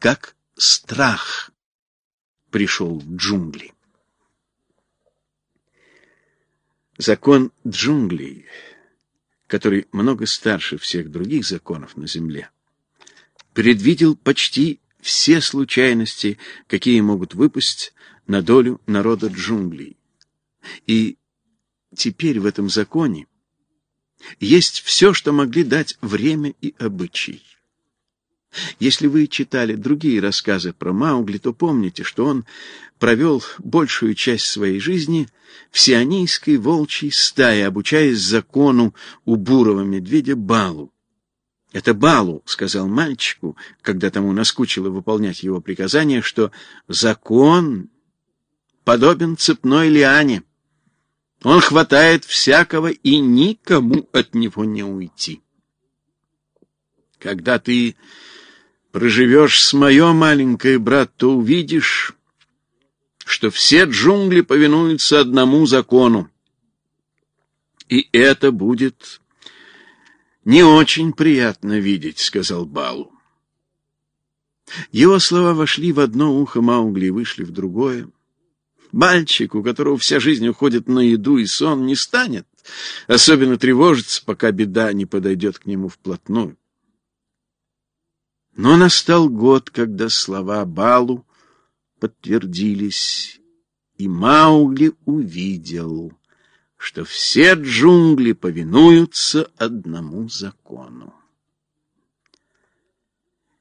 как страх пришел в джунгли. Закон джунглей, который много старше всех других законов на Земле, предвидел почти все случайности, какие могут выпасть на долю народа джунглей. И теперь в этом законе есть все, что могли дать время и обычай. Если вы читали другие рассказы про Маугли, то помните, что он провел большую часть своей жизни в сионийской волчьей стае, обучаясь закону у бурого медведя Балу. «Это Балу», — сказал мальчику, когда тому наскучило выполнять его приказания, что закон подобен цепной лиане. Он хватает всякого, и никому от него не уйти. Когда ты проживешь с моё маленькое брат, то увидишь, что все джунгли повинуются одному закону. И это будет не очень приятно видеть, сказал Балу. Его слова вошли в одно ухо Маугли и вышли в другое. Мальчик, у которого вся жизнь уходит на еду и сон, не станет особенно тревожиться, пока беда не подойдет к нему вплотную. Но настал год, когда слова Балу подтвердились, и Маугли увидел, что все джунгли повинуются одному закону.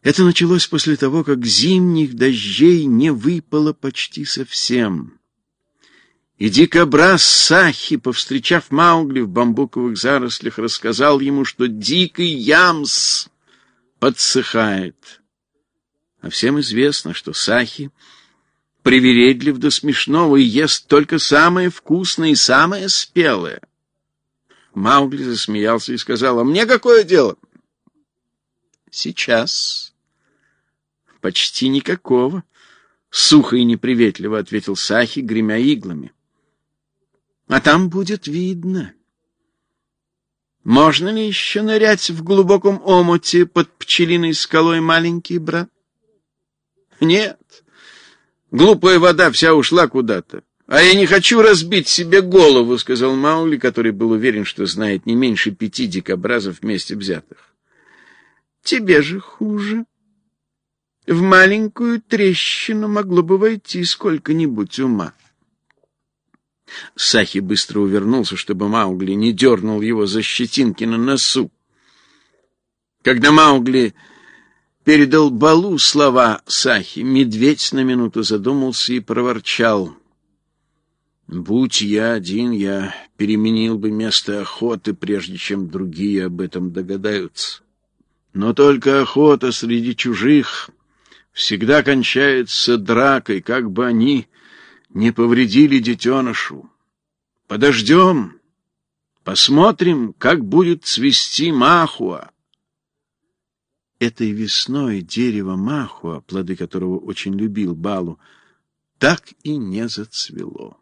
Это началось после того, как зимних дождей не выпало почти совсем. И дикобраз Сахи, повстречав Маугли в бамбуковых зарослях, рассказал ему, что дикий ямс подсыхает. А всем известно, что Сахи привередлив до смешного и ест только самое вкусное и самое спелое. Маугли засмеялся и сказал, а мне какое дело? Сейчас. Почти никакого. Сухо и неприветливо ответил Сахи, гремя иглами. А там будет видно. Можно ли еще нырять в глубоком омуте под пчелиной скалой, маленький брат? Нет. Глупая вода вся ушла куда-то. А я не хочу разбить себе голову, сказал Маули, который был уверен, что знает не меньше пяти дикобразов вместе взятых. Тебе же хуже. В маленькую трещину могло бы войти сколько-нибудь ума. Сахи быстро увернулся, чтобы Маугли не дернул его за щетинки на носу. Когда Маугли передал Балу слова Сахи, медведь на минуту задумался и проворчал. «Будь я один, я переменил бы место охоты, прежде чем другие об этом догадаются. Но только охота среди чужих всегда кончается дракой, как бы они не повредили детенышу. Подождем, посмотрим, как будет цвести махуа. Этой весной дерево махуа, плоды которого очень любил Балу, так и не зацвело.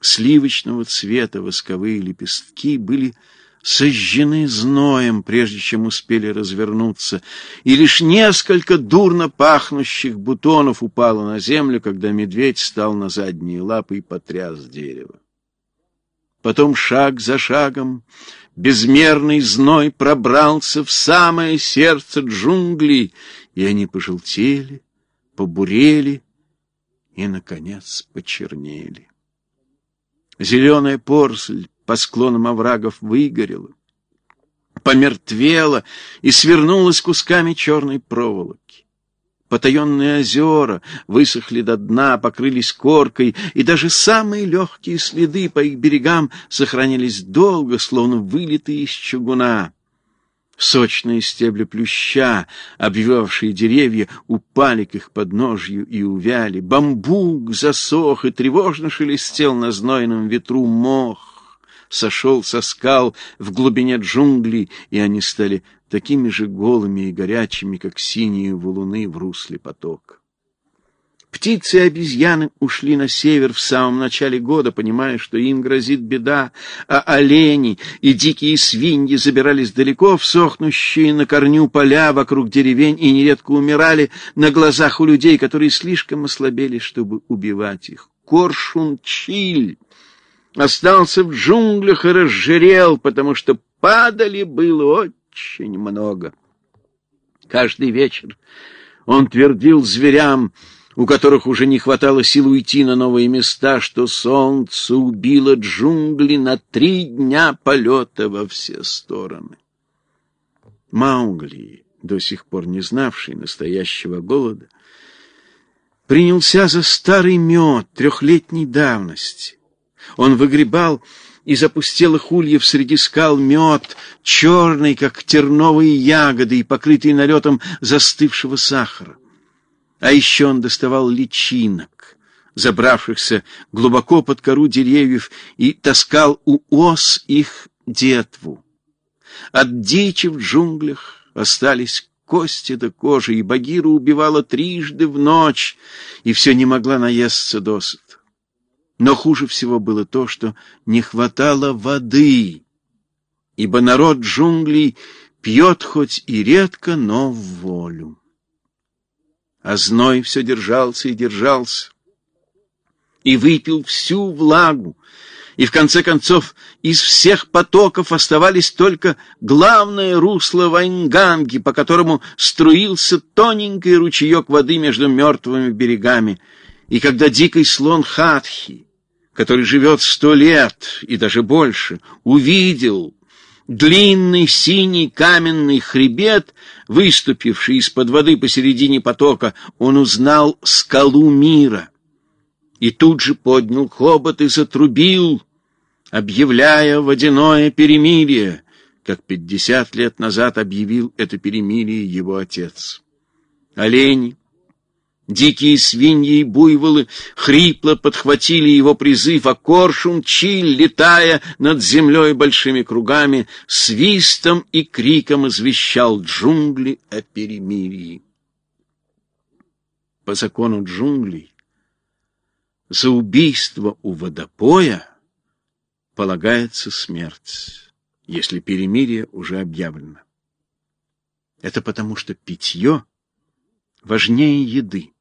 Сливочного цвета восковые лепестки были сожжены зноем, прежде чем успели развернуться, и лишь несколько дурно пахнущих бутонов упало на землю, когда медведь стал на задние лапы и потряс дерево. Потом шаг за шагом безмерный зной пробрался в самое сердце джунглей, и они пожелтели, побурели и, наконец, почернели. Зеленая порсль по склонам оврагов выгорела, помертвела и свернулась кусками черной проволоки. Потаенные озера высохли до дна, покрылись коркой, и даже самые легкие следы по их берегам сохранились долго, словно вылитые из чугуна. Сочные стебли плюща, обвивавшие деревья, упали к их подножью и увяли. Бамбук засох и тревожно шелестел на знойном ветру мох сошел со скал в глубине джунглей, и они стали такими же голыми и горячими, как синие валуны в русле потока. Птицы и обезьяны ушли на север в самом начале года, понимая, что им грозит беда, а олени и дикие свиньи забирались далеко в сохнущие на корню поля вокруг деревень и нередко умирали на глазах у людей, которые слишком ослабели, чтобы убивать их. Коршун Чиль остался в джунглях и разжирел, потому что падали было очень много. Каждый вечер он твердил зверям, у которых уже не хватало сил уйти на новые места, что солнце убило джунгли на три дня полета во все стороны. Маугли, до сих пор не знавший настоящего голода, принялся за старый мед трехлетней давности. Он выгребал из опустелых ульев среди скал мед, черный, как терновые ягоды, и покрытый налетом застывшего сахара. А еще он доставал личинок, забравшихся глубоко под кору деревьев, и таскал у ос их детву. От дичи в джунглях остались кости до кожи, и Багира убивала трижды в ночь, и все не могла наесться досыта. Но хуже всего было то, что не хватало воды, ибо народ джунглей пьет хоть и редко, но в волю а зной все держался и держался, и выпил всю влагу, и в конце концов из всех потоков оставались только главное русло Вайнганги, по которому струился тоненький ручеек воды между мертвыми берегами. И когда дикий слон Хатхи, который живет сто лет и даже больше, увидел длинный синий каменный хребет, выступивший из-под воды посередине потока, он узнал скалу мира. И тут же поднял хобот и затрубил, объявляя водяное перемирие, как пятьдесят лет назад объявил это перемирие его отец. Олени, Дикие свиньи и буйволы хрипло подхватили его призыв, а коршун Чиль, летая над землей большими кругами, свистом и криком извещал джунгли о перемирии. По закону джунглей за убийство у водопоя полагается смерть, если перемирие уже объявлено. Это потому, что питье важнее еды.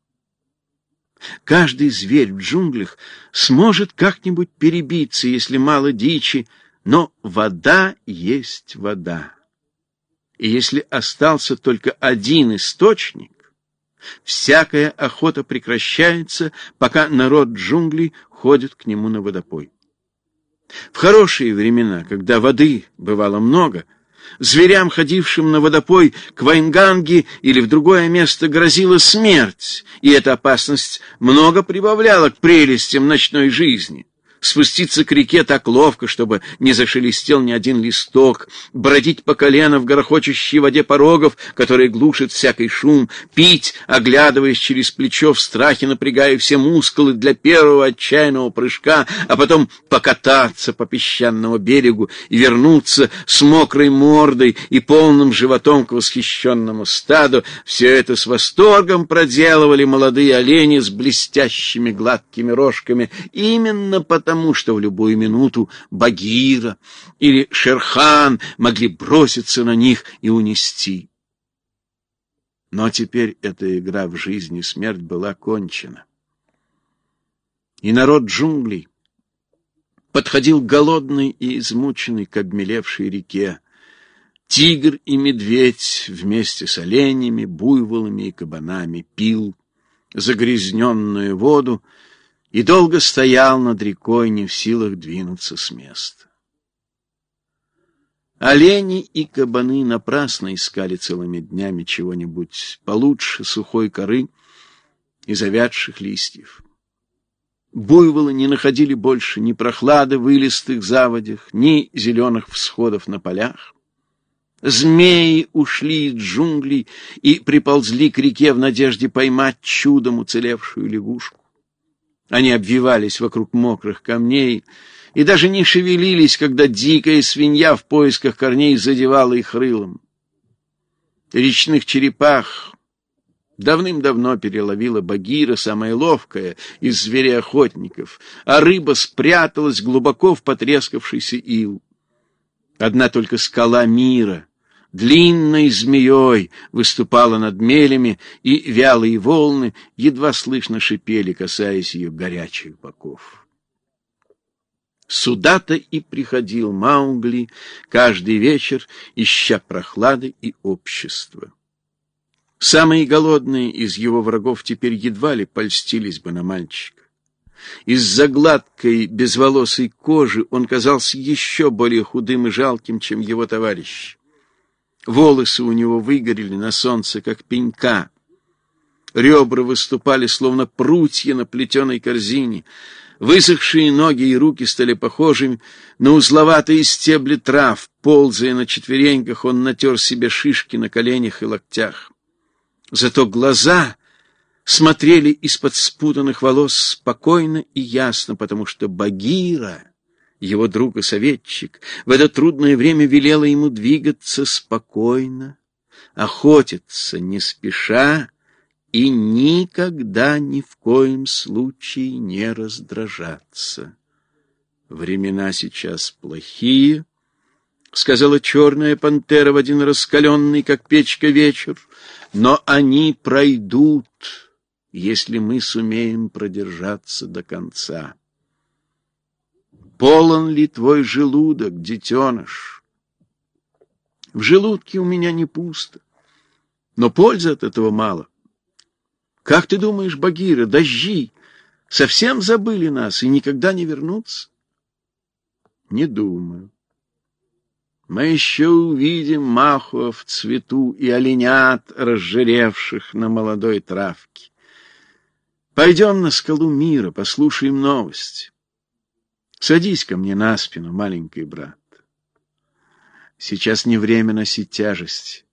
Каждый зверь в джунглях сможет как-нибудь перебиться, если мало дичи, но вода есть вода. И если остался только один источник, всякая охота прекращается, пока народ джунглей ходит к нему на водопой. В хорошие времена, когда воды бывало много, Зверям, ходившим на водопой к Вайнганге или в другое место, грозила смерть, и эта опасность много прибавляла к прелестям ночной жизни спуститься к реке так ловко, чтобы не зашелестел ни один листок, бродить по колено в горохочущей воде порогов, которые глушит всякий шум, пить, оглядываясь через плечо в страхе, напрягая все мускулы для первого отчаянного прыжка, а потом покататься по песчаному берегу и вернуться с мокрой мордой и полным животом к восхищенному стаду. Все это с восторгом проделывали молодые олени с блестящими гладкими рожками, именно потому, потому что в любую минуту Багира или Шерхан могли броситься на них и унести. Но теперь эта игра в жизнь и смерть была кончена. И народ джунглей подходил голодный и измученный к обмелевшей реке. Тигр и медведь вместе с оленями, буйволами и кабанами пил загрязненную воду, и долго стоял над рекой, не в силах двинуться с места. Олени и кабаны напрасно искали целыми днями чего-нибудь получше сухой коры и завядших листьев. Буйволы не находили больше ни прохлады в илистых заводях, ни зеленых всходов на полях. Змеи ушли из джунглей и приползли к реке в надежде поймать чудом уцелевшую лягушку. Они обвивались вокруг мокрых камней и даже не шевелились, когда дикая свинья в поисках корней задевала их рылом. Речных черепах Давным-давно переловила Багира, самая ловкая из звереохотников, а рыба спряталась глубоко в потрескавшийся ил. Одна только скала мира — длинной змеей выступала над мелями, и вялые волны едва слышно шипели, касаясь ее горячих боков. Сюда-то и приходил Маугли каждый вечер, ища прохлады и общества. Самые голодные из его врагов теперь едва ли польстились бы на мальчика. Из-за гладкой, безволосой кожи он казался еще более худым и жалким, чем его товарищ. Волосы у него выгорели на солнце, как пенька. Ребра выступали, словно прутья на плетеной корзине. Высохшие ноги и руки стали похожими на узловатые стебли трав. Ползая на четвереньках, он натер себе шишки на коленях и локтях. Зато глаза смотрели из-под спутанных волос спокойно и ясно, потому что Багира, его друг и советчик, в это трудное время велела ему двигаться спокойно, охотиться не спеша и никогда ни в коем случае не раздражаться. Времена сейчас плохие, — сказала черная пантера в один раскаленный, как печка, вечер но они пройдут, если мы сумеем продержаться до конца. Полон ли твой желудок, детеныш? В желудке у меня не пусто, но пользы от этого мало. Как ты думаешь, Багира, дожди совсем забыли нас и никогда не вернутся? Не думаю. Мы еще увидим маху в цвету и оленят, разжиревших на молодой травке. Пойдем на скалу мира, послушаем новости. Садись ко мне на спину, маленький брат. Сейчас не время носить тяжесть.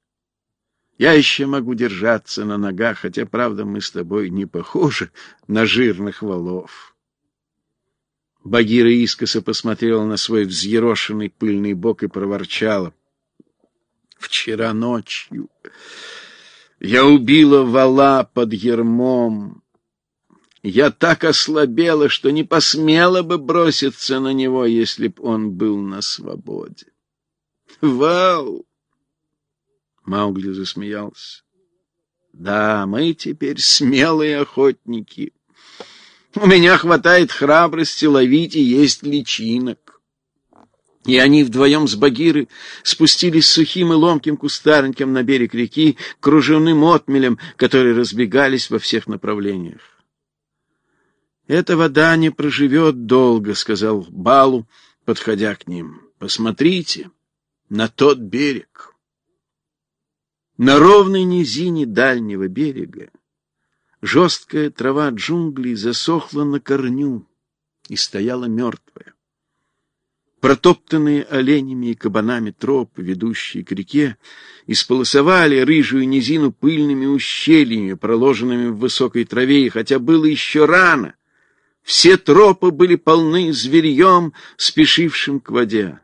Я еще могу держаться на ногах, хотя, правда, мы с тобой не похожи на жирных валов. Багира искоса посмотрела на свой взъерошенный пыльный бок и проворчала. Вчера ночью я убила вала под ермом. Я так ослабела, что не посмела бы броситься на него, если б он был на свободе. Вау! Маугли засмеялся. Да, мы теперь смелые охотники. У меня хватает храбрости ловить и есть личинок. И они вдвоем с Багиры спустились сухим и ломким кустарником на берег реки, кружевным отмелем, которые разбегались во всех направлениях. «Эта вода не проживет долго», — сказал Балу, подходя к ним. «Посмотрите на тот берег». На ровной низине дальнего берега Жесткая трава джунглей засохла на корню и стояла мертвая. Протоптанные оленями и кабанами тропы, ведущие к реке, исполосовали рыжую низину пыльными ущельями, проложенными в высокой траве, и хотя было еще рано, все тропы были полны зверьем, спешившим к воде.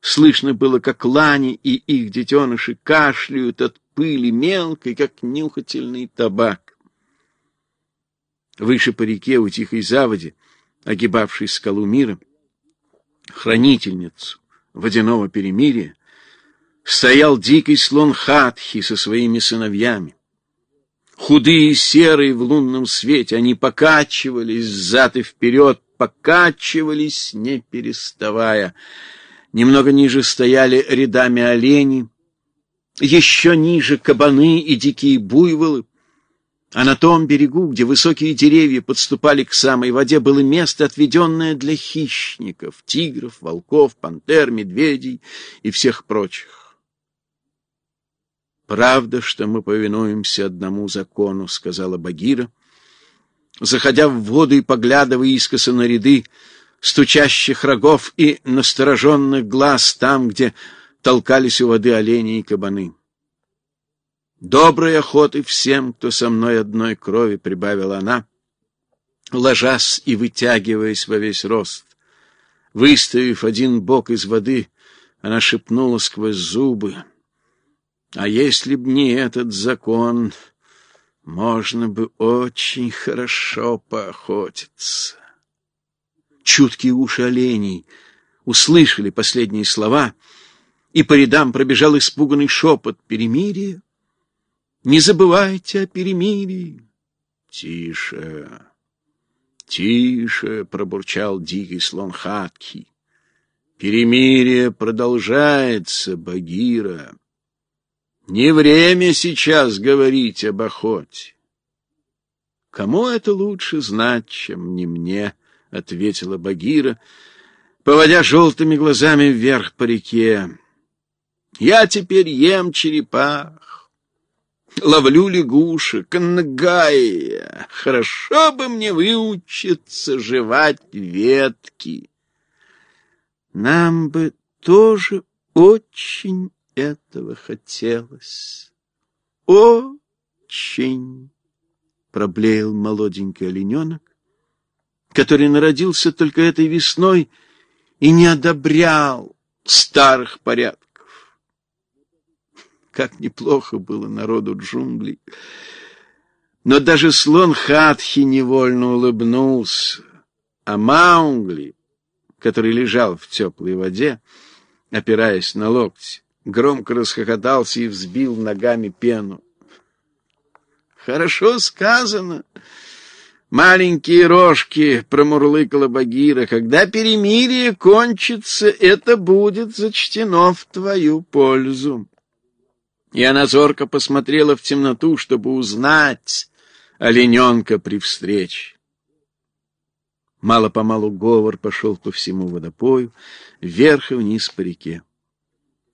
Слышно было, как лани и их детеныши кашляют от пыли мелкой, как нюхательный табак. Выше по реке у тихой заводи, огибавшей скалу мира, хранительницу водяного перемирия, стоял дикий слон Хатхи со своими сыновьями. Худые и серые в лунном свете, они покачивались взад и вперед, покачивались, не переставая. Немного ниже стояли рядами олени, еще ниже кабаны и дикие буйволы, а на том берегу, где высокие деревья подступали к самой воде, было место, отведенное для хищников, тигров, волков, пантер, медведей и всех прочих. «Правда, что мы повинуемся одному закону», — сказала Багира, заходя в воду и поглядывая искоса на ряды стучащих рогов и настороженных глаз там, где толкались у воды олени и кабаны. Доброй охоты всем, кто со мной одной крови, — прибавила она, ложась и вытягиваясь во весь рост. Выставив один бок из воды, она шепнула сквозь зубы. А если б не этот закон, можно бы очень хорошо поохотиться. Чуткие уши оленей услышали последние слова, и по рядам пробежал испуганный шепот «Перемирие! Не забывайте о перемирии!» «Тише! Тише!» — пробурчал дикий слон Хатки. «Перемирие продолжается, Багира!» Не время сейчас говорить об охоте. Кому это лучше знать, чем не мне, — ответила Багира, поводя желтыми глазами вверх по реке. Я теперь ем черепах, ловлю лягушек, нагая. Хорошо бы мне выучиться жевать ветки. Нам бы тоже очень этого хотелось. Очень, проблеял молоденький олененок, который народился только этой весной и не одобрял старых порядков. Как неплохо было народу джунглей. Но даже слон Хатхи невольно улыбнулся, а Маунгли, который лежал в теплой воде, опираясь на локти, громко расхохотался и взбил ногами пену. «Хорошо сказано!» «Маленькие рожки!» — промурлыкала Багира. «Когда перемирие кончится, это будет зачтено в твою пользу». И она зорко посмотрела в темноту, чтобы узнать олененка при встрече. Мало-помалу говор пошел по всему водопою, вверх и вниз по реке.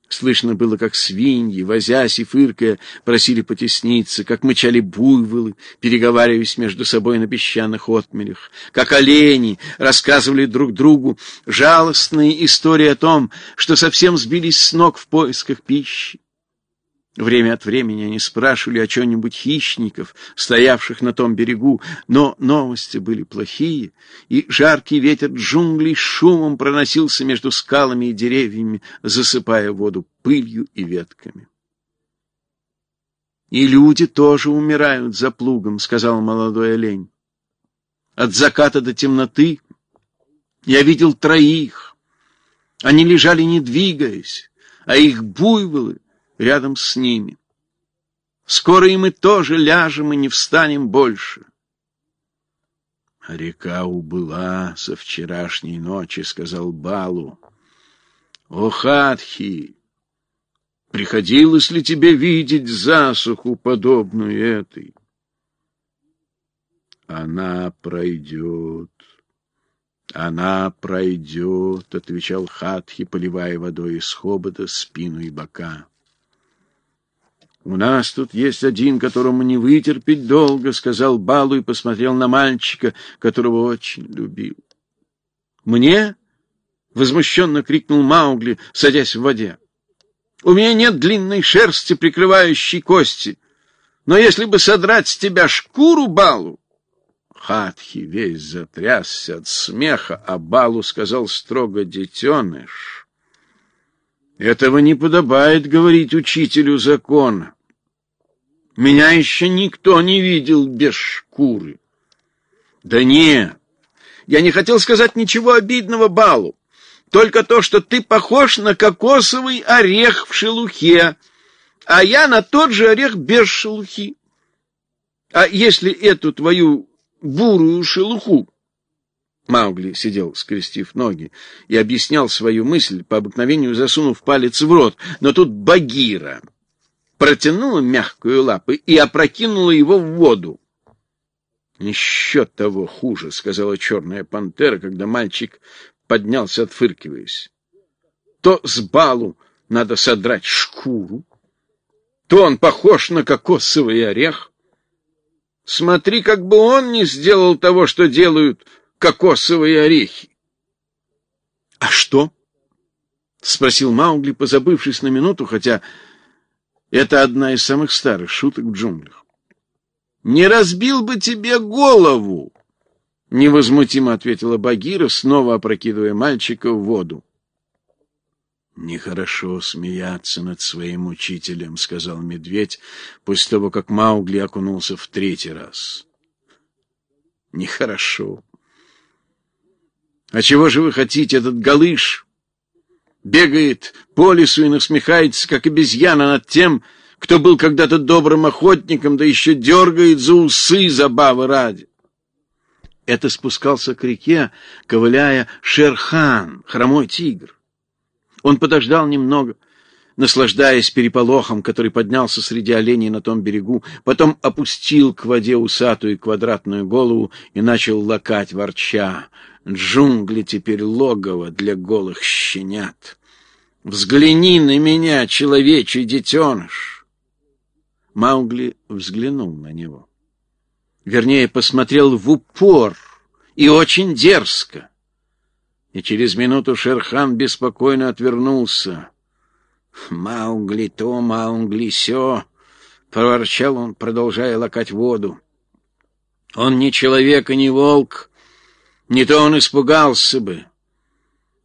Слышно было, как свиньи, возясь и фыркая, просили потесниться, как мычали буйволы, переговариваясь между собой на песчаных отмелях, как олени рассказывали друг другу жалостные истории о том, что совсем сбились с ног в поисках пищи. Время от времени они спрашивали о чем-нибудь хищников, стоявших на том берегу, но новости были плохие, и жаркий ветер джунглей шумом проносился между скалами и деревьями, засыпая воду пылью и ветками. «И люди тоже умирают за плугом», — сказал молодой олень. «От заката до темноты я видел троих. Они лежали, не двигаясь, а их буйволы рядом с ними. Скоро и мы тоже ляжем и не встанем больше. Река убыла со вчерашней ночи, — сказал Балу. О, Хатхи, приходилось ли тебе видеть засуху, подобную этой? Она пройдет, она пройдет, — отвечал Хатхи, поливая водой из хобота спину и бока. «У нас тут есть один, которому не вытерпеть долго», — сказал Балу и посмотрел на мальчика, которого очень любил. «Мне?» — возмущенно крикнул Маугли, садясь в воде. «У меня нет длинной шерсти, прикрывающей кости. Но если бы содрать с тебя шкуру, Балу...» Хатхи весь затрясся от смеха, а Балу сказал строго «детеныш». Этого не подобает говорить учителю закона. Меня еще никто не видел без шкуры. Да не, я не хотел сказать ничего обидного Балу. Только то, что ты похож на кокосовый орех в шелухе, а я на тот же орех без шелухи. А если эту твою бурую шелуху Маугли сидел, скрестив ноги, и объяснял свою мысль, по обыкновению засунув палец в рот, но тут Багира протянула мягкую лапу и опрокинула его в воду. «Еще того хуже», — сказала черная пантера, когда мальчик поднялся, отфыркиваясь. «То с балу надо содрать шкуру, то он похож на кокосовый орех. Смотри, как бы он не сделал того, что делают кокосовые орехи». «А что?» — спросил Маугли, позабывшись на минуту, хотя это одна из самых старых шуток в джунглях. «Не разбил бы тебе голову!» Невозмутимо ответила Багира, снова опрокидывая мальчика в воду. Нехорошо смеяться над своим учителем, сказал медведь после того, как Маугли окунулся в третий раз. Нехорошо. А чего же вы хотите, этот галыш? Бегает по лесу и насмехается, как обезьяна, над тем, кто был когда-то добрым охотником, да еще дергает за усы забавы ради. Это спускался к реке, ковыляя Шерхан, хромой тигр. Он подождал немного, наслаждаясь переполохом, который поднялся среди оленей на том берегу, потом опустил к воде усатую квадратную голову и начал лакать ворча. Джунгли теперь логово для голых щенят. Взгляни на меня, человечий детеныш! Маугли взглянул на него. Вернее, посмотрел в упор и очень дерзко и через минуту Шерхан беспокойно отвернулся. «Маугли то, Маугли сё!» — проворчал он, продолжая лакать воду. «Он не человек и не волк, не то он испугался бы.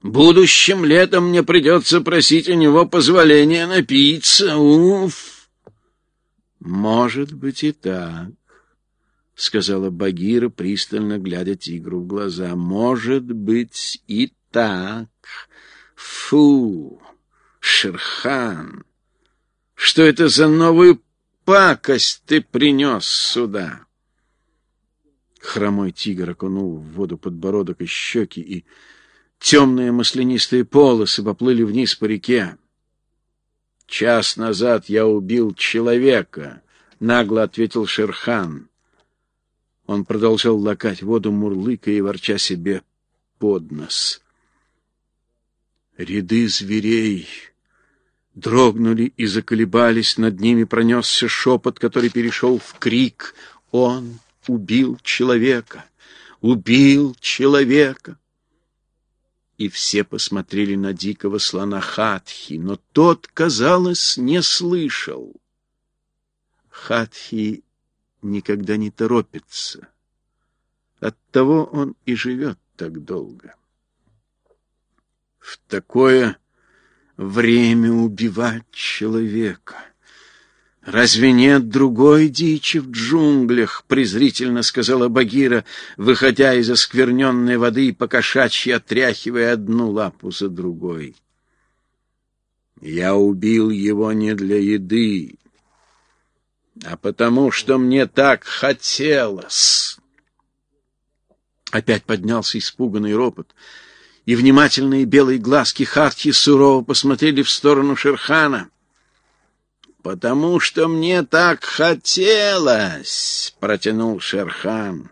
Будущим летом мне придется просить у него позволения напиться. Уф!» «Может быть и так». — сказала Багира, пристально глядя тигру в глаза. — Может быть и так. Фу, Шерхан, что это за новую пакость ты принес сюда? Хромой тигр окунул в воду подбородок и щеки, и темные маслянистые полосы поплыли вниз по реке. «Час назад я убил человека», — нагло ответил Шерхан. Он продолжал лакать воду, мурлыкая и ворча себе под нос. Ряды зверей дрогнули и заколебались, над ними пронесся шепот, который перешел в крик. Он убил человека, убил человека. И все посмотрели на дикого слона Хатхи, но тот, казалось, не слышал. Хатхи никогда не торопится. Оттого он и живет так долго. В такое время убивать человека. Разве нет другой дичи в джунглях, презрительно сказала Багира, выходя из оскверненной воды и покошачьи отряхивая одну лапу за другой. Я убил его не для еды, а потому что мне так хотелось. Опять поднялся испуганный ропот, и внимательные белые глазки Хартьи сурово посмотрели в сторону Шерхана. «Потому что мне так хотелось!» — протянул Шерхан.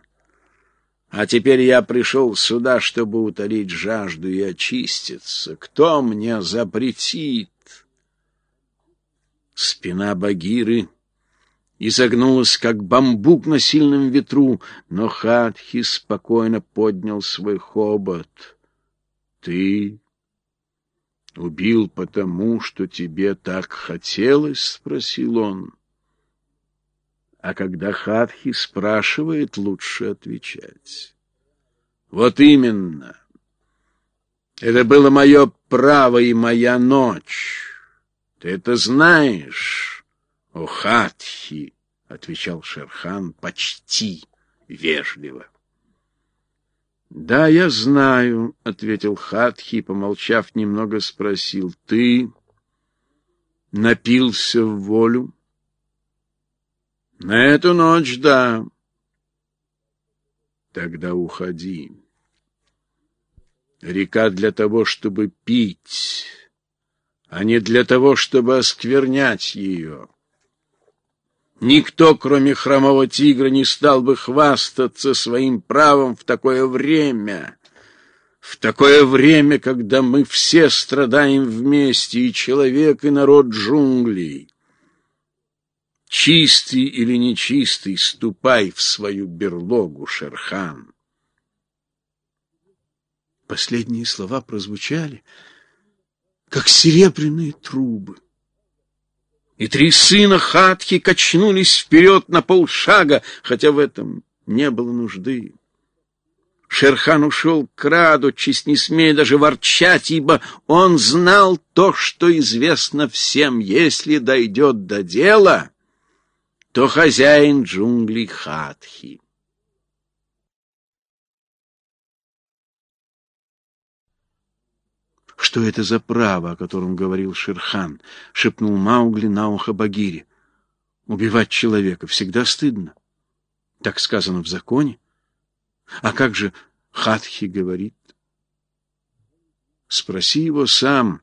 «А теперь я пришел сюда, чтобы утолить жажду и очиститься. Кто мне запретит?» Спина Багиры изогнулась, как бамбук на сильном ветру, но Хатхи спокойно поднял свой хобот. «Ты убил потому, что тебе так хотелось?» — спросил он. А когда Хатхи спрашивает, лучше отвечать. «Вот именно. Это было мое право и моя ночь. Ты это знаешь». — О, Хатхи, — отвечал Шерхан почти вежливо. — Да, я знаю, — ответил Хатхи, помолчав немного, спросил. — Ты напился в волю? — На эту ночь, да. — Тогда уходи. Река для того, чтобы пить, а не для того, чтобы осквернять ее. — Никто, кроме хромого тигра, не стал бы хвастаться своим правом в такое время. В такое время, когда мы все страдаем вместе, и человек, и народ джунглей. Чистый или нечистый, ступай в свою берлогу, Шерхан. Последние слова прозвучали, как серебряные трубы и три сына Хатхи качнулись вперед на полшага, хотя в этом не было нужды. Шерхан ушел крадучись, не смея даже ворчать, ибо он знал то, что известно всем. Если дойдет до дела, то хозяин джунглей Хатхи. «Что это за право, о котором говорил Шерхан?» — шепнул Маугли на ухо Багире. «Убивать человека всегда стыдно. Так сказано в законе. А как же Хатхи говорит? Спроси его сам.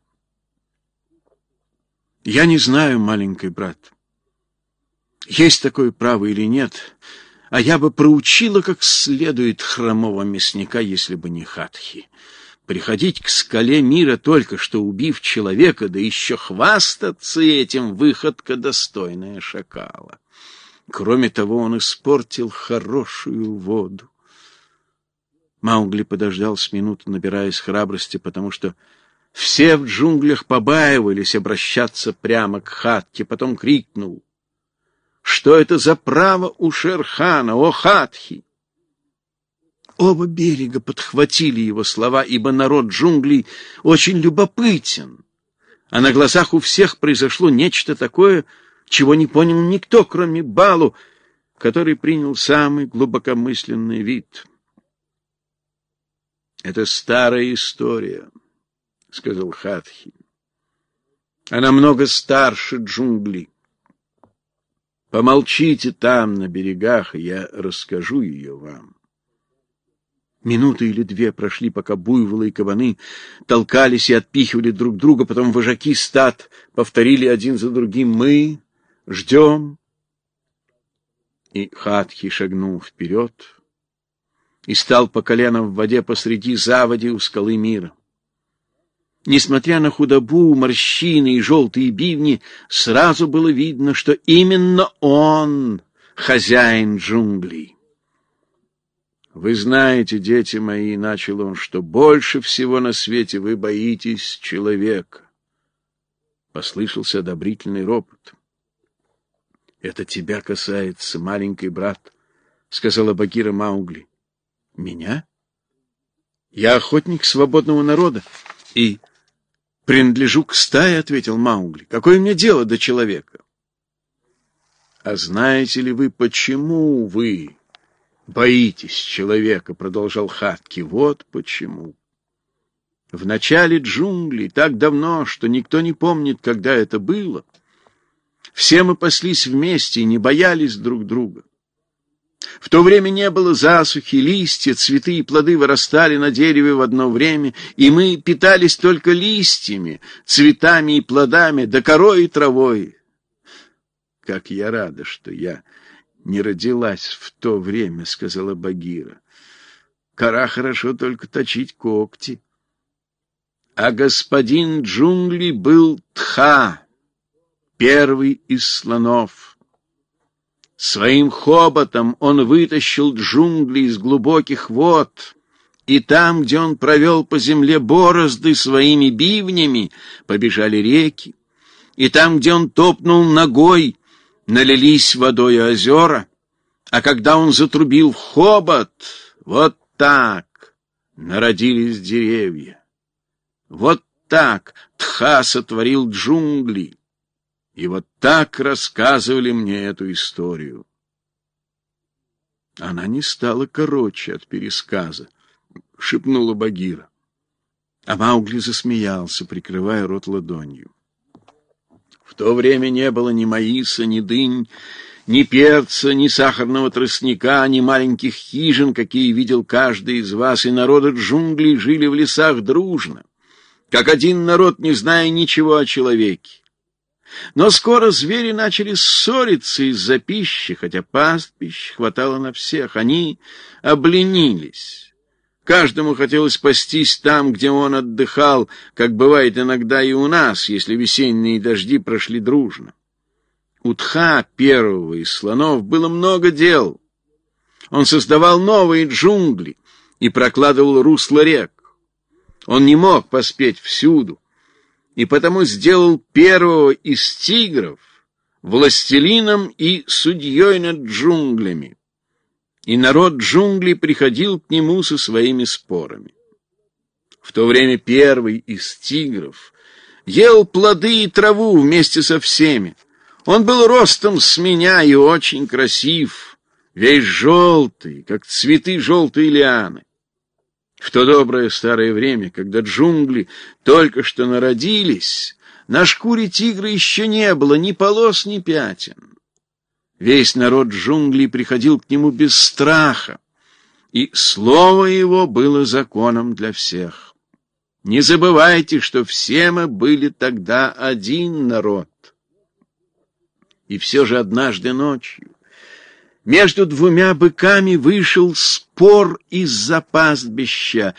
Я не знаю, маленький брат, есть такое право или нет, а я бы проучила как следует хромого мясника, если бы не Хатхи. Приходить к скале мира только что убив человека, да еще хвастаться этим выходка достойная шакала. Кроме того, он испортил хорошую воду. Маугли подождал с минуту, набираясь храбрости, потому что все в джунглях побаивались обращаться прямо к хатке, потом крикнул. «Что это за право у Шерхана, о хатхи?» Оба берега подхватили его слова, ибо народ джунглей очень любопытен. А на глазах у всех произошло нечто такое, чего не понял никто, кроме Балу, который принял самый глубокомысленный вид. «Это старая история», — сказал Хатхи. «Она много старше джунглей. Помолчите там, на берегах, и я расскажу ее вам». Минуты или две прошли, пока буйволы и кабаны толкались и отпихивали друг друга, потом вожаки стад повторили один за другим «Мы ждем». И Хатхи шагнул вперед и стал по колено в воде посреди заводи у скалы мира. Несмотря на худобу, морщины и желтые бивни, сразу было видно, что именно он — хозяин джунглей. Вы знаете, дети мои, — начал он, — что больше всего на свете вы боитесь человека. Послышался одобрительный ропот. — Это тебя касается, маленький брат, — сказала Багира Маугли. — Меня? Я охотник свободного народа и принадлежу к стае, — ответил Маугли. — Какое мне дело до человека? — А знаете ли вы, почему вы боитесь человека, — продолжал Хатки, — вот почему. В начале джунглей, так давно, что никто не помнит, когда это было, все мы паслись вместе и не боялись друг друга. В то время не было засухи, листья, цветы и плоды вырастали на дереве в одно время, и мы питались только листьями, цветами и плодами, да корой и травой. Как я рада, что я не родилась в то время, — сказала Багира. Кора хорошо только точить когти. А господин джунгли был Тха, первый из слонов. Своим хоботом он вытащил джунгли из глубоких вод, и там, где он провел по земле борозды своими бивнями, побежали реки, и там, где он топнул ногой, налились водой озера, а когда он затрубил хобот, вот так народились деревья. Вот так Тха сотворил джунгли, и вот так рассказывали мне эту историю. Она не стала короче от пересказа, — шепнула Багира. А Маугли засмеялся, прикрывая рот ладонью. То время не было ни маиса, ни дынь, ни перца, ни сахарного тростника, ни маленьких хижин, какие видел каждый из вас, и народы джунглей жили в лесах дружно, как один народ, не зная ничего о человеке. Но скоро звери начали ссориться из-за пищи, хотя пастбищ хватало на всех. Они обленились. Каждому хотелось спастись там, где он отдыхал, как бывает иногда и у нас, если весенние дожди прошли дружно. У Тха, первого из слонов, было много дел. Он создавал новые джунгли и прокладывал русло рек. Он не мог поспеть всюду, и потому сделал первого из тигров властелином и судьей над джунглями. И народ джунглей приходил к нему со своими спорами. В то время первый из тигров ел плоды и траву вместе со всеми. Он был ростом с меня и очень красив, весь желтый, как цветы желтой лианы. В то доброе старое время, когда джунгли только что народились, на шкуре тигра еще не было ни полос, ни пятен. Весь народ джунглей приходил к нему без страха, и слово его было законом для всех. Не забывайте, что все мы были тогда один народ. И все же однажды ночью между двумя быками вышел спор из-за пастбища,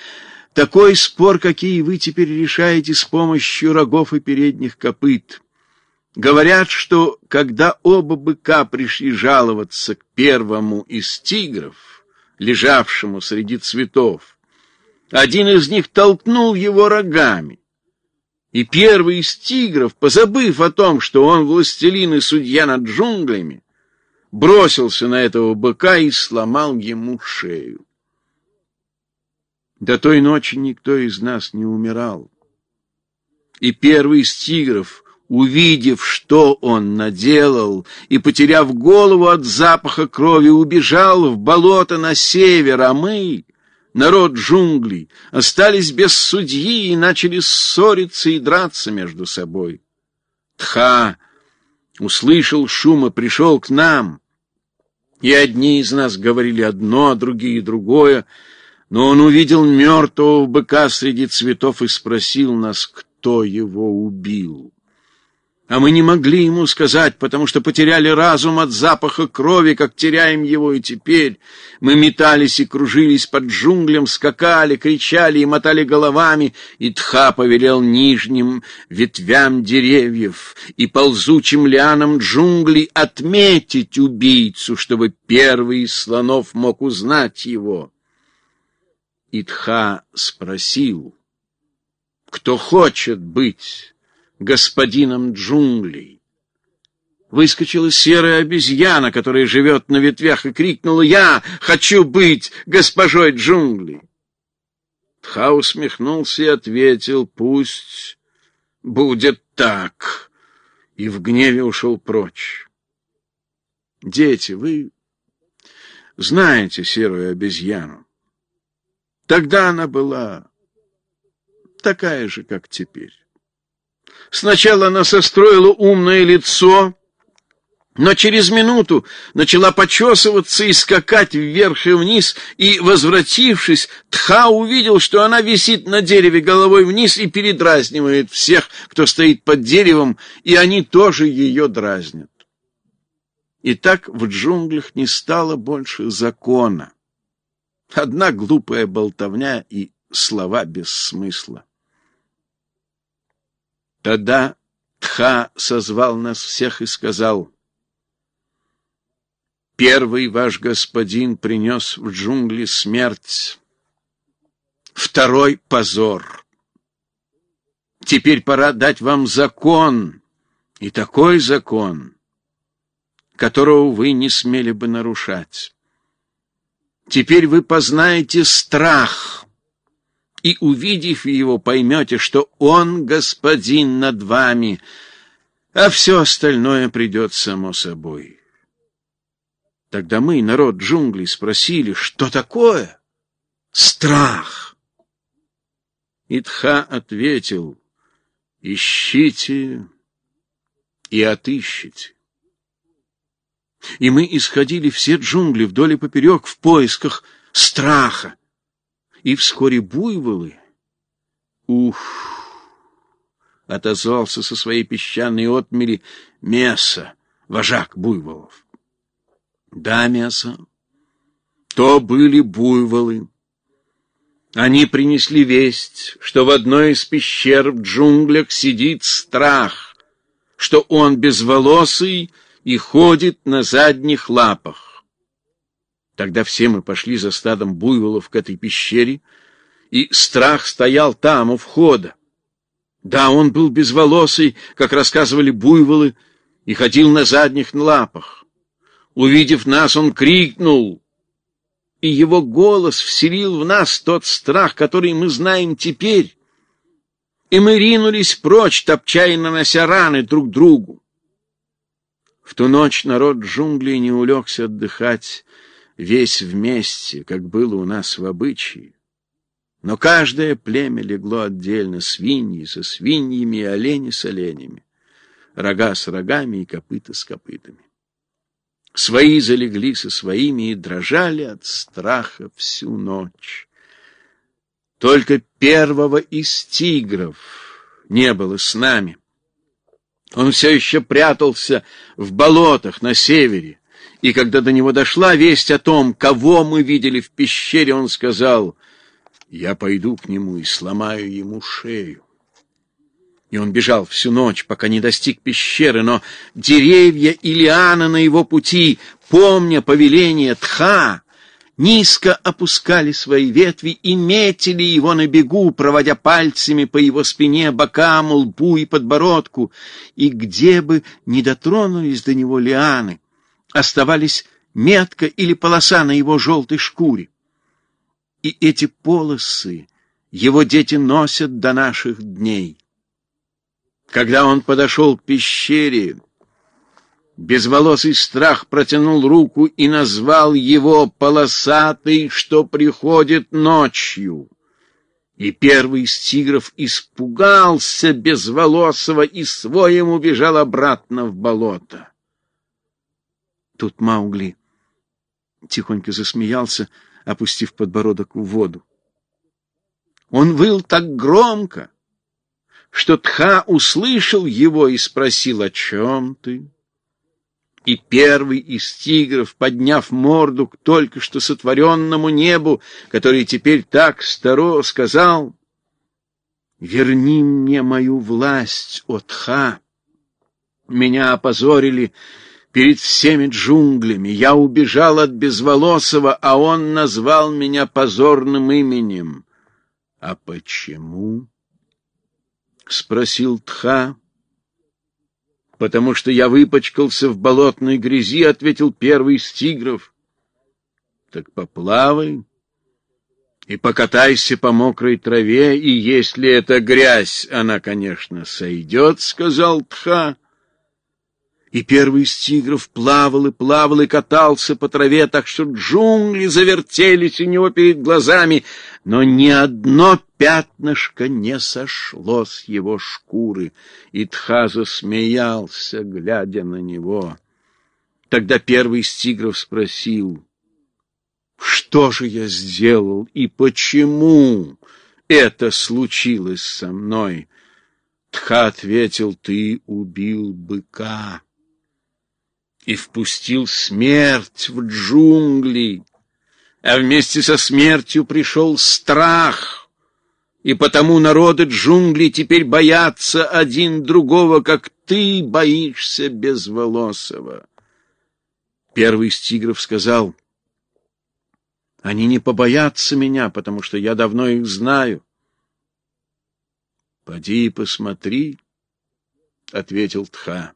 такой спор, какие вы теперь решаете с помощью рогов и передних копыт. Говорят, что когда оба быка пришли жаловаться к первому из тигров, лежавшему среди цветов, один из них толкнул его рогами. И первый из тигров, позабыв о том, что он властелин и судья над джунглями, бросился на этого быка и сломал ему шею. До той ночи никто из нас не умирал. И первый из тигров, увидев, что он наделал, и, потеряв голову от запаха крови, убежал в болото на север, а мы, народ джунглей, остались без судьи и начали ссориться и драться между собой. Тха услышал шум и пришел к нам, и одни из нас говорили одно, а другие другое, но он увидел мертвого быка среди цветов и спросил нас, кто его убил. А мы не могли ему сказать, потому что потеряли разум от запаха крови, как теряем его и теперь. Мы метались и кружились под джунглем, скакали, кричали и мотали головами, и Тха повелел нижним ветвям деревьев и ползучим лианам джунглей отметить убийцу, чтобы первый из слонов мог узнать его. Итха спросил, кто хочет быть господином джунглей. Выскочила серая обезьяна, которая живет на ветвях, и крикнула «Я хочу быть госпожой джунглей!» Тха усмехнулся и ответил «Пусть будет так!» и в гневе ушел прочь. Дети, вы знаете серую обезьяну. Тогда она была такая же, как теперь. Сначала она состроила умное лицо, но через минуту начала почесываться и скакать вверх и вниз, и, возвратившись, Тха увидел, что она висит на дереве головой вниз и передразнивает всех, кто стоит под деревом, и они тоже ее дразнят. И так в джунглях не стало больше закона. Одна глупая болтовня и слова без смысла. Тогда Тха созвал нас всех и сказал, «Первый ваш господин принес в джунгли смерть, второй — позор. Теперь пора дать вам закон, и такой закон, которого вы не смели бы нарушать». Теперь вы познаете страх, и, увидев его, поймете, что он господин над вами, а все остальное придет само собой. Тогда мы, народ джунглей, спросили, что такое страх? Итха ответил, ищите и отыщите. И мы исходили все джунгли вдоль и поперек в поисках страха. И вскоре буйволы... Ух! Отозвался со своей песчаной отмели Меса, вожак буйволов. Да, Меса, то были буйволы. Они принесли весть, что в одной из пещер в джунглях сидит страх, что он безволосый и ходит на задних лапах. Тогда все мы пошли за стадом буйволов к этой пещере, и страх стоял там, у входа. Да, он был безволосый, как рассказывали буйволы, и ходил на задних лапах. Увидев нас, он крикнул и его голос вселил в нас тот страх, который мы знаем теперь. И мы ринулись прочь, топча и нанося раны друг другу. В ту ночь народ джунглей не улегся отдыхать весь вместе, как было у нас в обычае. Но каждое племя легло отдельно, свиньи со свиньями и олени с оленями, рога с рогами и копыта с копытами. Свои залегли со своими и дрожали от страха всю ночь. Только первого из тигров не было с нами. Он все еще прятался в болотах на севере, и когда до него дошла весть о том, кого мы видели в пещере, он сказал, «Я пойду к нему и сломаю ему шею». И он бежал всю ночь, пока не достиг пещеры, но деревья и лианы на его пути, помня повеление Тха, низко опускали свои ветви и метили его на бегу, проводя пальцами по его спине, бокам, лбу и подбородку, и где бы не дотронулись до него лианы, оставались метка или полоса на его желтой шкуре. И эти полосы его дети носят до наших дней. Когда он подошел к пещере, безволосый страх протянул руку и назвал его полосатый, что приходит ночью. И первый из тигров испугался безволосого и своим убежал обратно в болото. Тут Маугли тихонько засмеялся, опустив подбородок в воду. Он выл так громко, что Тха услышал его и спросил, о чем ты? И первый из тигров, подняв морду к только что сотворенному небу, который теперь так старо, сказал, «Верни мне мою власть, о Тха! Меня опозорили перед всеми джунглями, я убежал от Безволосого, а он назвал меня позорным именем. А почему?» — спросил Тха. — Потому что я выпачкался в болотной грязи, — ответил первый из тигров. — Так поплавай и покатайся по мокрой траве, и если это грязь, она, конечно, сойдет, — сказал Тха. И первый из тигров плавал и плавал и катался по траве, так что джунгли завертелись у него перед глазами, но ни одно пятнышко не сошло с его шкуры, и Тхаза смеялся, глядя на него. Тогда первый из тигров спросил, «Что же я сделал и почему это случилось со мной?» Тха ответил, «Ты убил быка» и впустил смерть в джунгли, а вместе со смертью пришел страх, и потому народы джунглей теперь боятся один другого, как ты боишься безволосого. Первый из тигров сказал, они не побоятся меня, потому что я давно их знаю. — Поди и посмотри, — ответил Тха.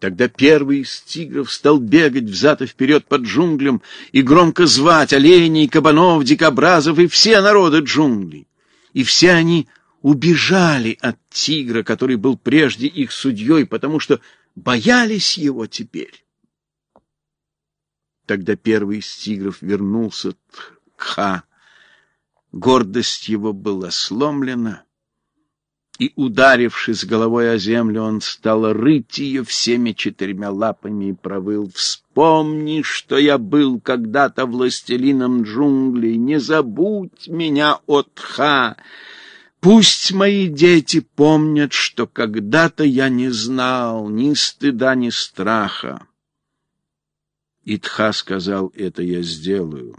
Тогда первый из тигров стал бегать взад и вперед под джунглям и громко звать оленей, кабанов, дикобразов и все народы джунглей. И все они убежали от тигра, который был прежде их судьей, потому что боялись его теперь. Тогда первый из тигров вернулся к Ха. Гордость его была сломлена, и, ударившись головой о землю, он стал рыть ее всеми четырьмя лапами и провыл. «Вспомни, что я был когда-то властелином джунглей, не забудь меня, Отха! Пусть мои дети помнят, что когда-то я не знал ни стыда, ни страха». Итха сказал, это я сделаю,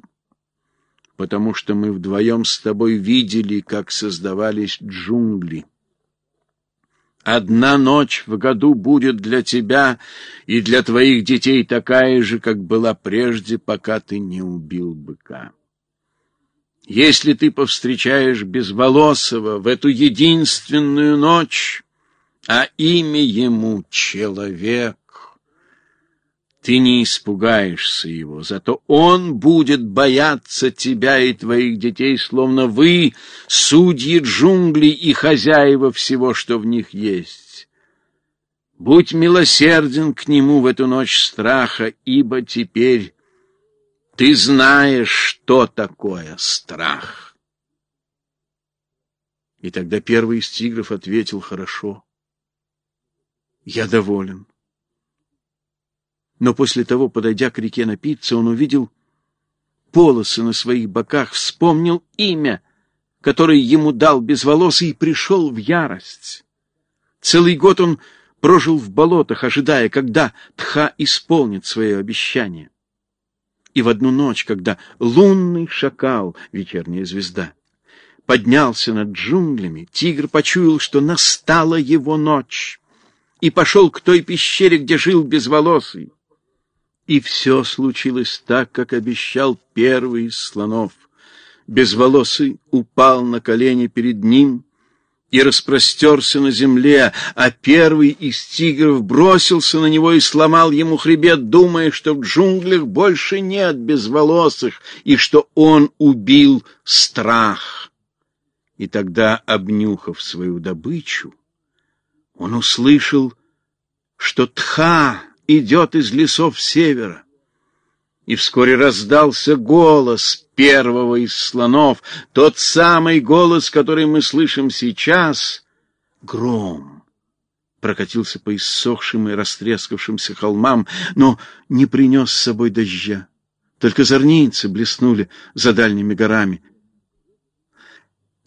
потому что мы вдвоем с тобой видели, как создавались джунгли. Одна ночь в году будет для тебя и для твоих детей такая же, как была прежде, пока ты не убил быка. Если ты повстречаешь Безволосого в эту единственную ночь, а имя ему — человек, Ты не испугаешься его, зато он будет бояться тебя и твоих детей, словно вы — судьи джунглей и хозяева всего, что в них есть. Будь милосерден к нему в эту ночь страха, ибо теперь ты знаешь, что такое страх. И тогда первый из тигров ответил хорошо. Я доволен. Но после того, подойдя к реке напиться, он увидел полосы на своих боках, вспомнил имя, которое ему дал безволосый, и пришел в ярость. Целый год он прожил в болотах, ожидая, когда Тха исполнит свое обещание. И в одну ночь, когда лунный шакал, вечерняя звезда, поднялся над джунглями, тигр почуял, что настала его ночь, и пошел к той пещере, где жил безволосый. И все случилось так, как обещал первый из слонов. Безволосый упал на колени перед ним и распростерся на земле, а первый из тигров бросился на него и сломал ему хребет, думая, что в джунглях больше нет безволосых и что он убил страх. И тогда, обнюхав свою добычу, он услышал, что Тха идет из лесов севера. И вскоре раздался голос первого из слонов, тот самый голос, который мы слышим сейчас, гром. Прокатился по иссохшим и растрескавшимся холмам, но не принес с собой дождя. Только зорницы блеснули за дальними горами.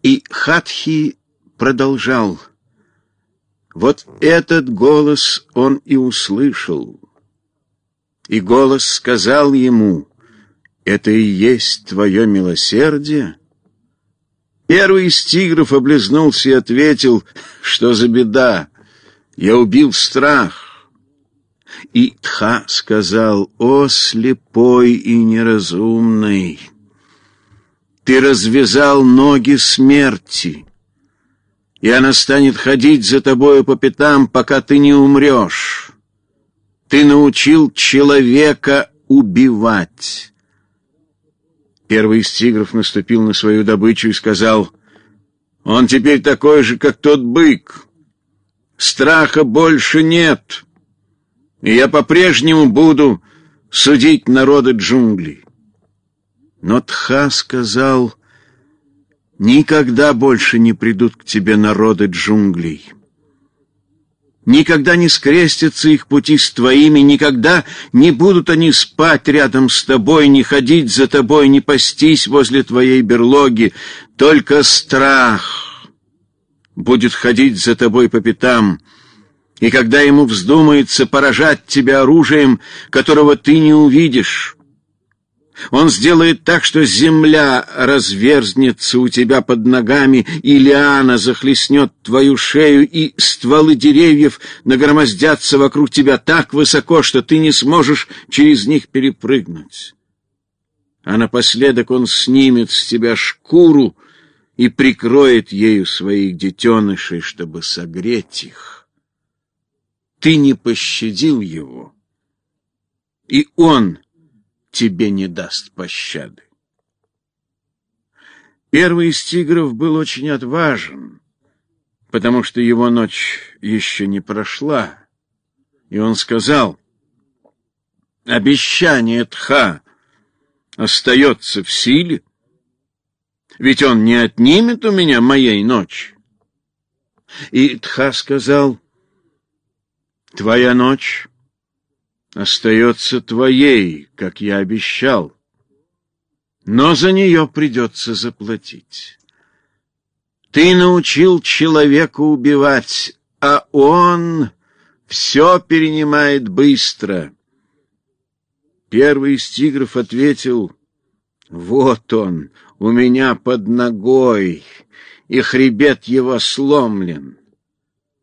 И Хатхи продолжал — вот этот голос он и услышал. И голос сказал ему, «Это и есть твое милосердие?» Первый из тигров облизнулся и ответил, «Что за беда? Я убил страх». И Тха сказал, «О, слепой и неразумный! Ты развязал ноги смерти» и она станет ходить за тобою по пятам, пока ты не умрешь. Ты научил человека убивать. Первый из тигров наступил на свою добычу и сказал, «Он теперь такой же, как тот бык. Страха больше нет, и я по-прежнему буду судить народы джунглей». Но Тха сказал, Никогда больше не придут к тебе народы джунглей. Никогда не скрестятся их пути с твоими, никогда не будут они спать рядом с тобой, не ходить за тобой, не пастись возле твоей берлоги. Только страх будет ходить за тобой по пятам, и когда ему вздумается поражать тебя оружием, которого ты не увидишь, он сделает так, что земля разверзнется у тебя под ногами, и лиана захлестнет твою шею, и стволы деревьев нагромоздятся вокруг тебя так высоко, что ты не сможешь через них перепрыгнуть. А напоследок он снимет с тебя шкуру и прикроет ею своих детенышей, чтобы согреть их. Ты не пощадил его, и он — тебе не даст пощады. Первый из тигров был очень отважен, потому что его ночь еще не прошла, и он сказал, «Обещание Тха остается в силе, ведь он не отнимет у меня моей ночи». И Тха сказал, «Твоя ночь остается твоей, как я обещал, но за нее придется заплатить. Ты научил человека убивать, а он все перенимает быстро. Первый из тигров ответил, «Вот он, у меня под ногой, и хребет его сломлен.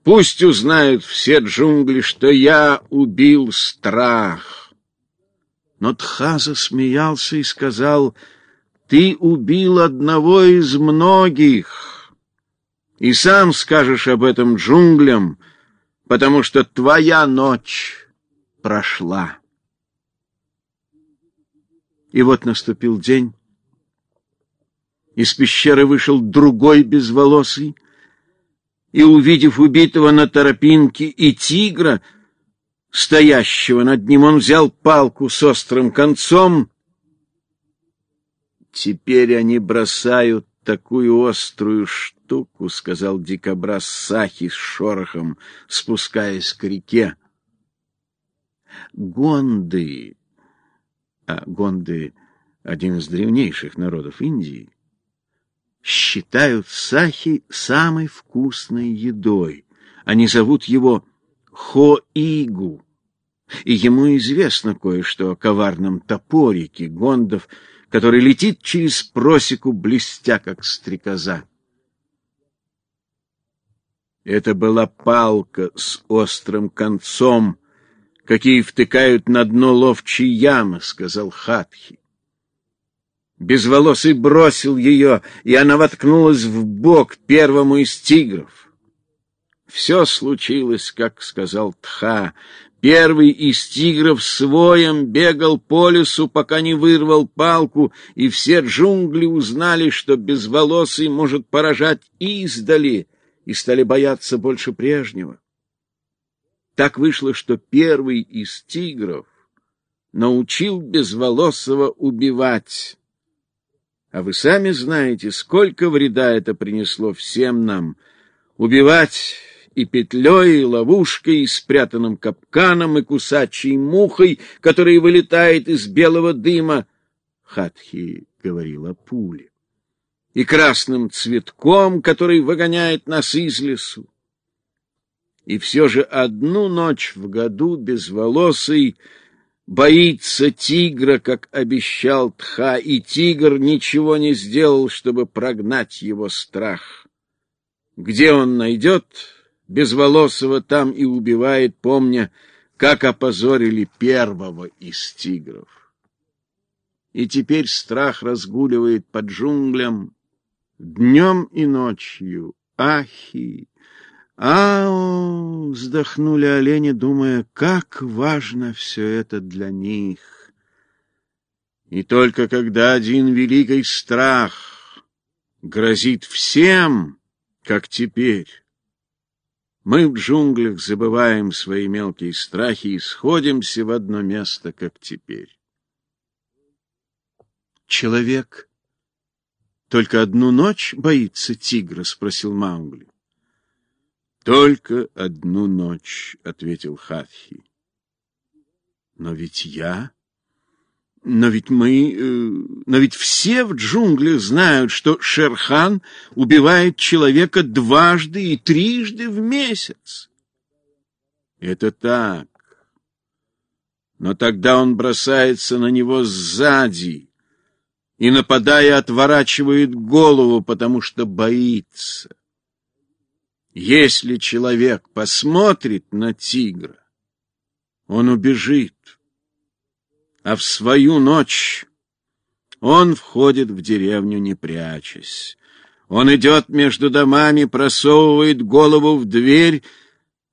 Пусть узнают все джунгли, что я убил страх. Но Тхаза смеялся и сказал, ты убил одного из многих, и сам скажешь об этом джунглям, потому что твоя ночь прошла. И вот наступил день. Из пещеры вышел другой безволосый, и, увидев убитого на торопинке и тигра, стоящего над ним, он взял палку с острым концом. Теперь они бросают такую острую штуку, — сказал дикобраз Сахи с шорохом, спускаясь к реке. Гонды, а гонды — один из древнейших народов Индии, считают сахи самой вкусной едой. Они зовут его хоигу, и ему известно кое-что о коварном топорике гондов, который летит через просеку, блестя, как стрекоза. Это была палка с острым концом, какие втыкают на дно ловчей ямы, — сказал Хатхи. Безволосый бросил ее, и она воткнулась в бок первому из тигров. Все случилось, как сказал Тха. Первый из тигров своем бегал по лесу, пока не вырвал палку, и все джунгли узнали, что безволосый может поражать издали, и стали бояться больше прежнего. Так вышло, что первый из тигров научил безволосого убивать. А вы сами знаете, сколько вреда это принесло всем нам — убивать и петлей, и ловушкой, и спрятанным капканом, и кусачей мухой, которая вылетает из белого дыма. Хатхи говорил о пуле. И красным цветком, который выгоняет нас из лесу. И все же одну ночь в году безволосый боится тигра, как обещал Тха, и тигр ничего не сделал, чтобы прогнать его страх. Где он найдет безволосого, там и убивает, помня, как опозорили первого из тигров. И теперь страх разгуливает по джунглям днем и ночью. Ахи! «Ау!» — вздохнули олени, думая, как важно все это для них. И только когда один великий страх грозит всем, как теперь, мы в джунглях забываем свои мелкие страхи и сходимся в одно место, как теперь. Человек только одну ночь боится тигра? — спросил Маугли. Только одну ночь, ответил Хатхи. Но ведь я, но ведь мы, э, но ведь все в джунглях знают, что Шерхан убивает человека дважды и трижды в месяц. Это так. Но тогда он бросается на него сзади и, нападая, отворачивает голову, потому что боится. Если человек посмотрит на тигра, он убежит, а в свою ночь он входит в деревню, не прячась. Он идет между домами, просовывает голову в дверь,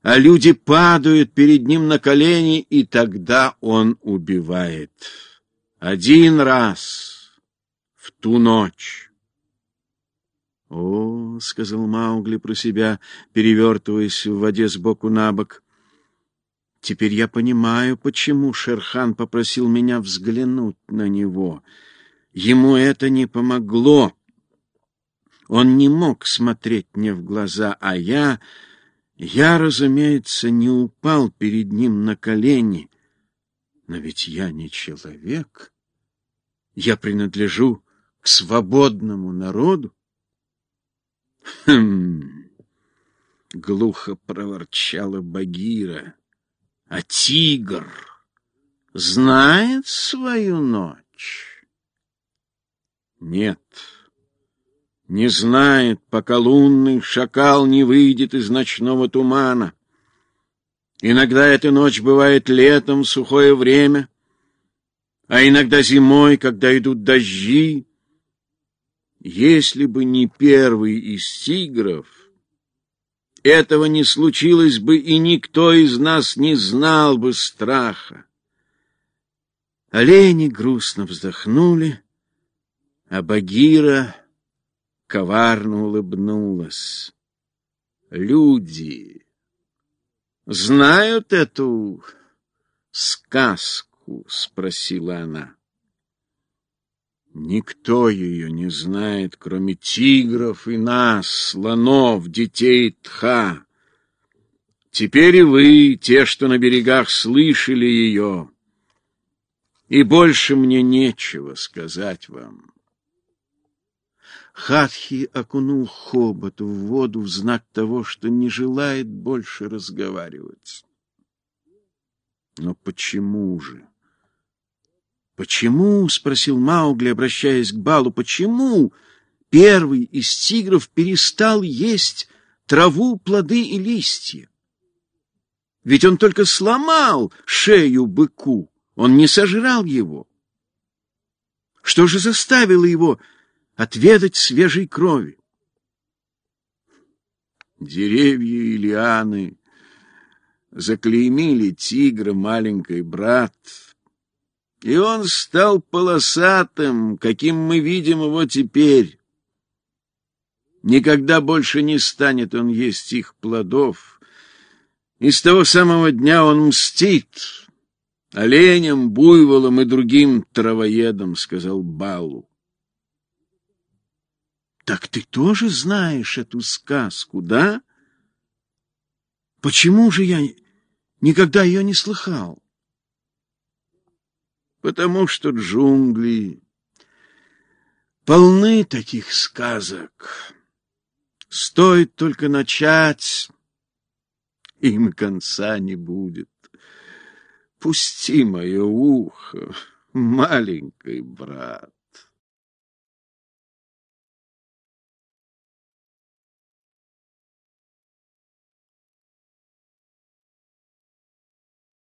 а люди падают перед ним на колени, и тогда он убивает. Один раз в ту ночь. «О, — сказал Маугли про себя, перевертываясь в воде сбоку на бок, — теперь я понимаю, почему Шерхан попросил меня взглянуть на него. Ему это не помогло. Он не мог смотреть мне в глаза, а я... Я, разумеется, не упал перед ним на колени. Но ведь я не человек. Я принадлежу к свободному народу. Хм. Глухо проворчала Багира. А тигр знает свою ночь? Нет, не знает, пока лунный шакал не выйдет из ночного тумана. Иногда эта ночь бывает летом, сухое время, а иногда зимой, когда идут дожди, если бы не первый из тигров, этого не случилось бы, и никто из нас не знал бы страха. Олени грустно вздохнули, а Багира коварно улыбнулась. Люди знают эту сказку? — спросила она. Никто ее не знает, кроме тигров и нас, слонов, детей Тха. Теперь и вы, те, что на берегах, слышали ее. И больше мне нечего сказать вам. Хатхи окунул хобот в воду в знак того, что не желает больше разговаривать. Но почему же? Почему, спросил Маугли, обращаясь к Балу, почему первый из тигров перестал есть траву, плоды и листья? Ведь он только сломал шею быку, он не сожрал его. Что же заставило его отведать свежей крови? Деревья и лианы заклеймили тигра маленький брат, и он стал полосатым, каким мы видим его теперь. Никогда больше не станет он есть их плодов, и с того самого дня он мстит оленям, буйволам и другим травоедам, — сказал Балу. — Так ты тоже знаешь эту сказку, да? Почему же я никогда ее не слыхал? Потому что джунгли полны таких сказок. Стоит только начать, им конца не будет. Пусти мое ухо, маленький брат.